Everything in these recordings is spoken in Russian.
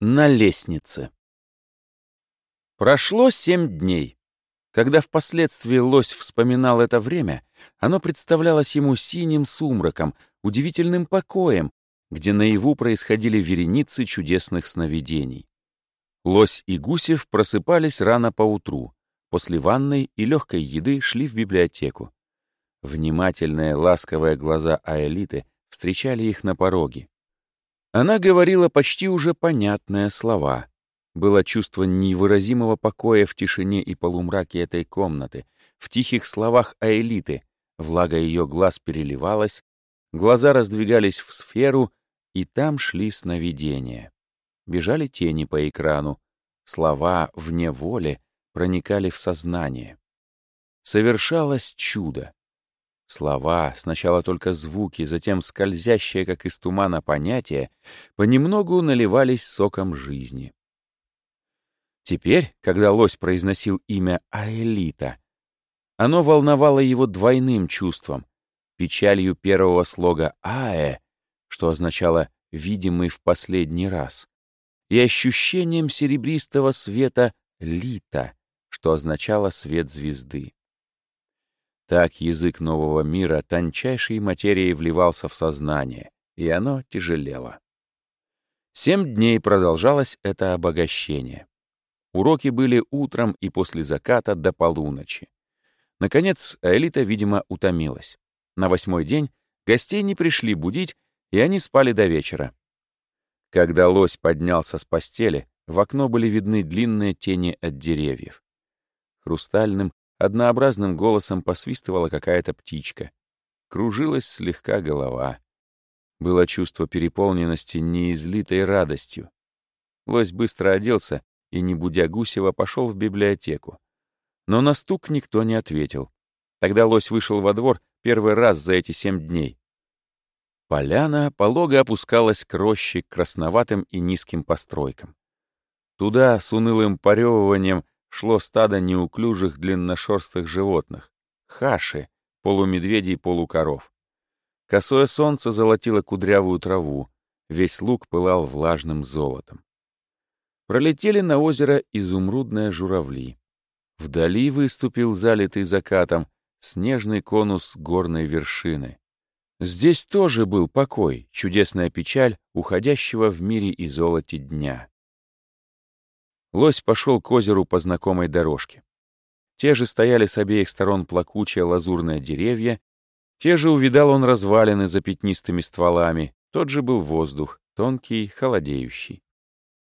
На лестнице. Прошло семь дней. Когда впоследствии лось вспоминал это время, оно представлялось ему синим сумраком, удивительным покоем, где наяву происходили вереницы чудесных сновидений. Лось и Гусев просыпались рано поутру, после ванной и легкой еды шли в библиотеку. Внимательные ласковые глаза Аэлиты встречали их на пороге. Она говорила почти уже понятные слова. Было чувство невыразимого покоя в тишине и полумраке этой комнаты, в тихих словах Аэлиты. Влага ее глаз переливалась, глаза раздвигались в сферу, и там шли сновидения. Бежали тени по экрану, слова вне воли проникали в сознание. Совершалось чудо. Слова, сначала только звуки, затем скользящие, как из тумана, понятия, понемногу наливались соком жизни. Теперь, когда лось произносил имя Аэлита, оно волновало его двойным чувством — печалью первого слога «аэ», что означало «видимый в последний раз», и ощущением серебристого света «лита», что означало «свет звезды». Так язык нового мира тончайшей материей вливался в сознание, и оно тяжелело. Семь дней продолжалось это обогащение. Уроки были утром и после заката до полуночи. Наконец, элита, видимо, утомилась. На восьмой день гостей не пришли будить, и они спали до вечера. Когда лось поднялся с постели, в окно были видны длинные тени от деревьев. Хрустальным, Однообразным голосом посвистывала какая-то птичка. Кружилась слегка голова. Было чувство переполненности неизлитой радостью. Лось быстро оделся и, не будя Гусева, пошел в библиотеку. Но на стук никто не ответил. Тогда лось вышел во двор первый раз за эти семь дней. Поляна полого опускалась к роще красноватым и низким постройкам. Туда с унылым порёвыванием шло стадо неуклюжих длинношерстых животных — хаши, полумедведей полукоров. Косое солнце золотило кудрявую траву, весь луг пылал влажным золотом. Пролетели на озеро изумрудные журавли. Вдали выступил залитый закатом снежный конус горной вершины. Здесь тоже был покой, чудесная печаль уходящего в мире и золоте дня. Лось пошел к озеру по знакомой дорожке. Те же стояли с обеих сторон плакучие лазурные деревья, те же увидал он развалины за пятнистыми стволами, тот же был воздух, тонкий, холодеющий.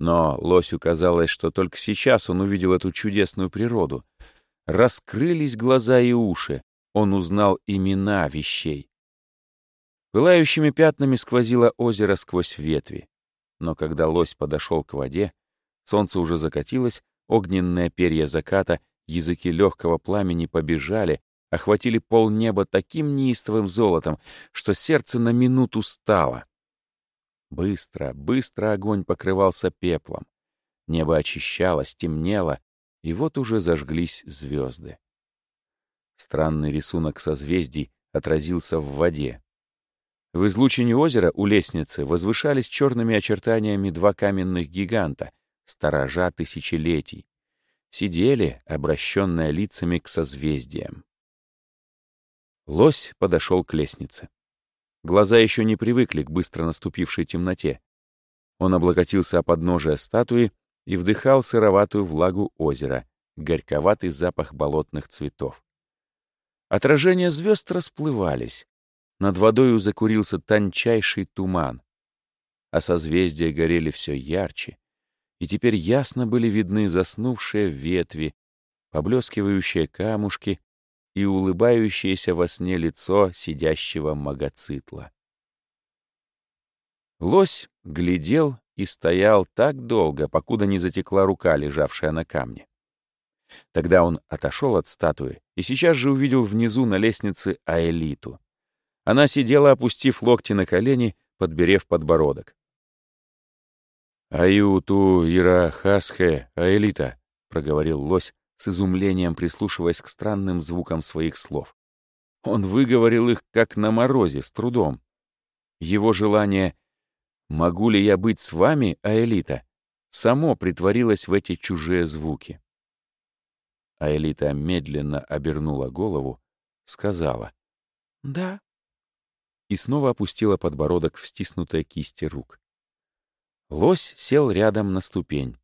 Но лосю казалось, что только сейчас он увидел эту чудесную природу. Раскрылись глаза и уши, он узнал имена вещей. Пылающими пятнами сквозило озеро сквозь ветви. Но когда лось подошел к воде, Солнце уже закатилось, огненные перья заката, языки легкого пламени побежали, охватили полнеба таким неистовым золотом, что сердце на минуту стало. Быстро, быстро огонь покрывался пеплом. Небо очищалось, темнело, и вот уже зажглись звезды. Странный рисунок созвездий отразился в воде. В излучине озера у лестницы возвышались черными очертаниями два каменных гиганта, сторожа тысячелетий, сидели, обращенные лицами к созвездиям. Лось подошел к лестнице. Глаза еще не привыкли к быстро наступившей темноте. Он облокотился о подножие статуи и вдыхал сыроватую влагу озера, горьковатый запах болотных цветов. Отражения звезд расплывались. Над водою закурился тончайший туман. А созвездия горели все ярче, и теперь ясно были видны заснувшие ветви, поблескивающие камушки и улыбающееся во сне лицо сидящего магоцитла. Лось глядел и стоял так долго, покуда не затекла рука, лежавшая на камне. Тогда он отошел от статуи и сейчас же увидел внизу на лестнице Аэлиту. Она сидела, опустив локти на колени, подберев подбородок. «Аюту ира хасхе аэлита», — проговорил лось с изумлением, прислушиваясь к странным звукам своих слов. Он выговорил их, как на морозе, с трудом. Его желание «Могу ли я быть с вами, Аэлита?» само притворилось в эти чужие звуки. А Элита медленно обернула голову, сказала «Да». И снова опустила подбородок в стиснутые кисти рук. Лось сел рядом на ступень.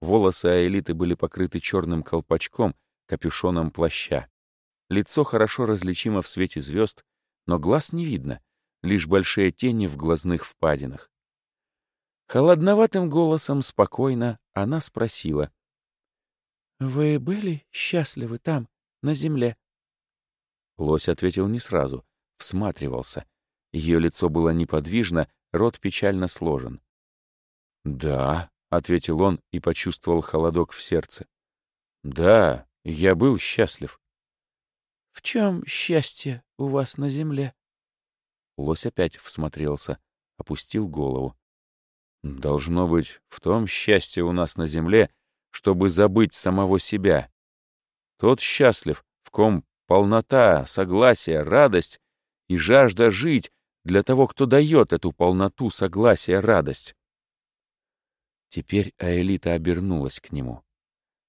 Волосы Аэлиты были покрыты черным колпачком, капюшоном плаща. Лицо хорошо различимо в свете звезд, но глаз не видно, лишь большие тени в глазных впадинах. Холодноватым голосом, спокойно, она спросила. «Вы были счастливы там, на земле?» Лось ответил не сразу, всматривался. Ее лицо было неподвижно, рот печально сложен. «Да», — ответил он и почувствовал холодок в сердце. «Да, я был счастлив». «В чем счастье у вас на земле?» Лось опять всмотрелся, опустил голову. Должно быть, в том счастье у нас на земле, чтобы забыть самого себя. Тот счастлив, в ком полнота, согласие, радость и жажда жить для того, кто дает эту полноту, согласие, радость. Теперь Аэлита обернулась к нему.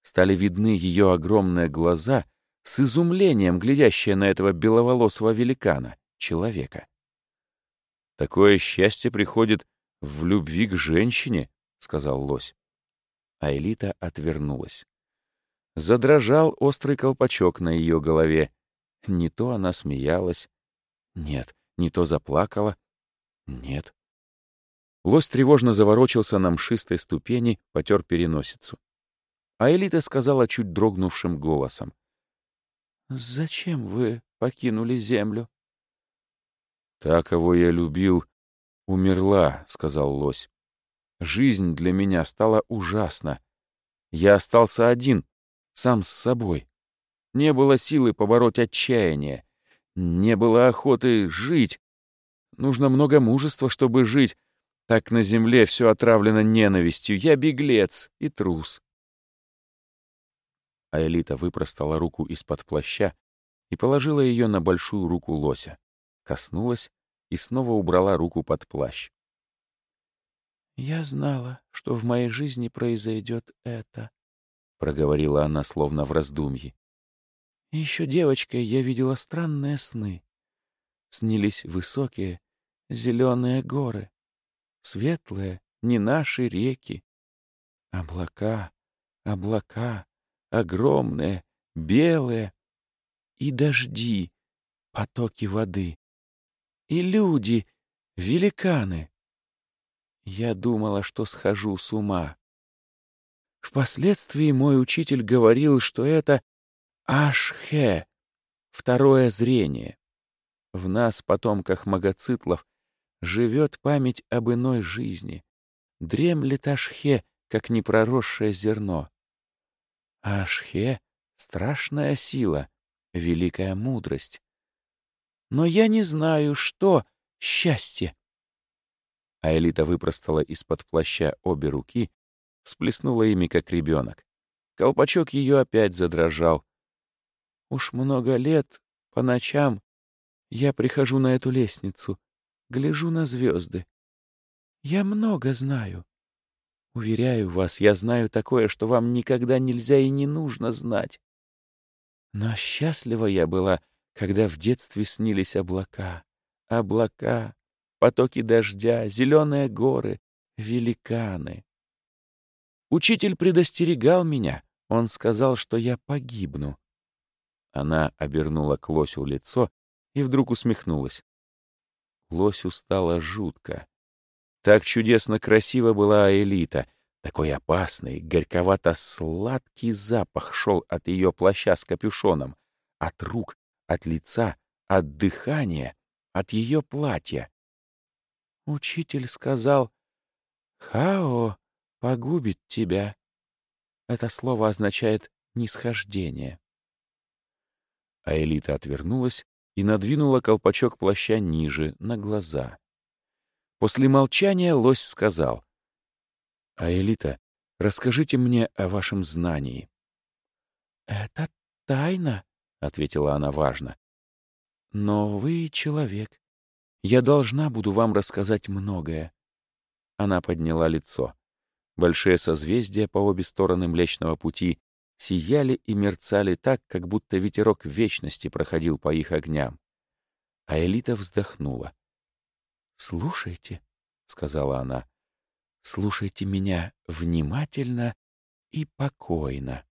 Стали видны ее огромные глаза с изумлением, глядящие на этого беловолосого великана, человека. Такое счастье приходит в любви к женщине, — сказал лось. А Элита отвернулась. Задрожал острый колпачок на ее голове. Не то она смеялась. Нет, не то заплакала. Нет. Лось тревожно заворочился на мшистой ступени, потер переносицу. А Элита сказала чуть дрогнувшим голосом. «Зачем вы покинули землю?» «Та, кого я любил, умерла», — сказал лось. «Жизнь для меня стала ужасна. Я остался один, сам с собой. Не было силы побороть отчаяние. Не было охоты жить. Нужно много мужества, чтобы жить. Так на земле все отравлено ненавистью. Я беглец и трус». А Элита выпростала руку из-под плаща и положила ее на большую руку лося коснулась и снова убрала руку под плащ. «Я знала, что в моей жизни произойдет это», — проговорила она словно в раздумье. «Еще девочкой я видела странные сны. Снились высокие, зеленые горы, светлые, не наши реки. Облака, облака, огромные, белые, и дожди, потоки воды и люди, великаны. Я думала, что схожу с ума. Впоследствии мой учитель говорил, что это Ашхе, второе зрение. В нас, потомках магоцитлов, живет память об иной жизни. Дремлет Ашхе, как непроросшее зерно. Ашхе — страшная сила, великая мудрость но я не знаю, что счастье. А выпростала из-под плаща обе руки, всплеснула ими, как ребенок. Колпачок ее опять задрожал. Уж много лет, по ночам, я прихожу на эту лестницу, гляжу на звезды. Я много знаю. Уверяю вас, я знаю такое, что вам никогда нельзя и не нужно знать. Но счастлива я была, когда в детстве снились облака, облака, потоки дождя, зеленые горы, великаны. Учитель предостерегал меня, он сказал, что я погибну. Она обернула к лосю лицо и вдруг усмехнулась. Лосю стало жутко. Так чудесно красиво была Элита, такой опасный, горьковато-сладкий запах шел от ее плаща с капюшоном, от рук, от лица, от дыхания, от ее платья. Учитель сказал, «Хао погубит тебя». Это слово означает «нисхождение». А Элита отвернулась и надвинула колпачок плаща ниже, на глаза. После молчания лось сказал, «А Элита, расскажите мне о вашем знании». «Это тайна», — ответила она важно. «Но вы человек. Я должна буду вам рассказать многое». Она подняла лицо. Большие созвездия по обе стороны Млечного Пути сияли и мерцали так, как будто ветерок вечности проходил по их огням. А Элита вздохнула. «Слушайте», — сказала она, — «слушайте меня внимательно и покойно».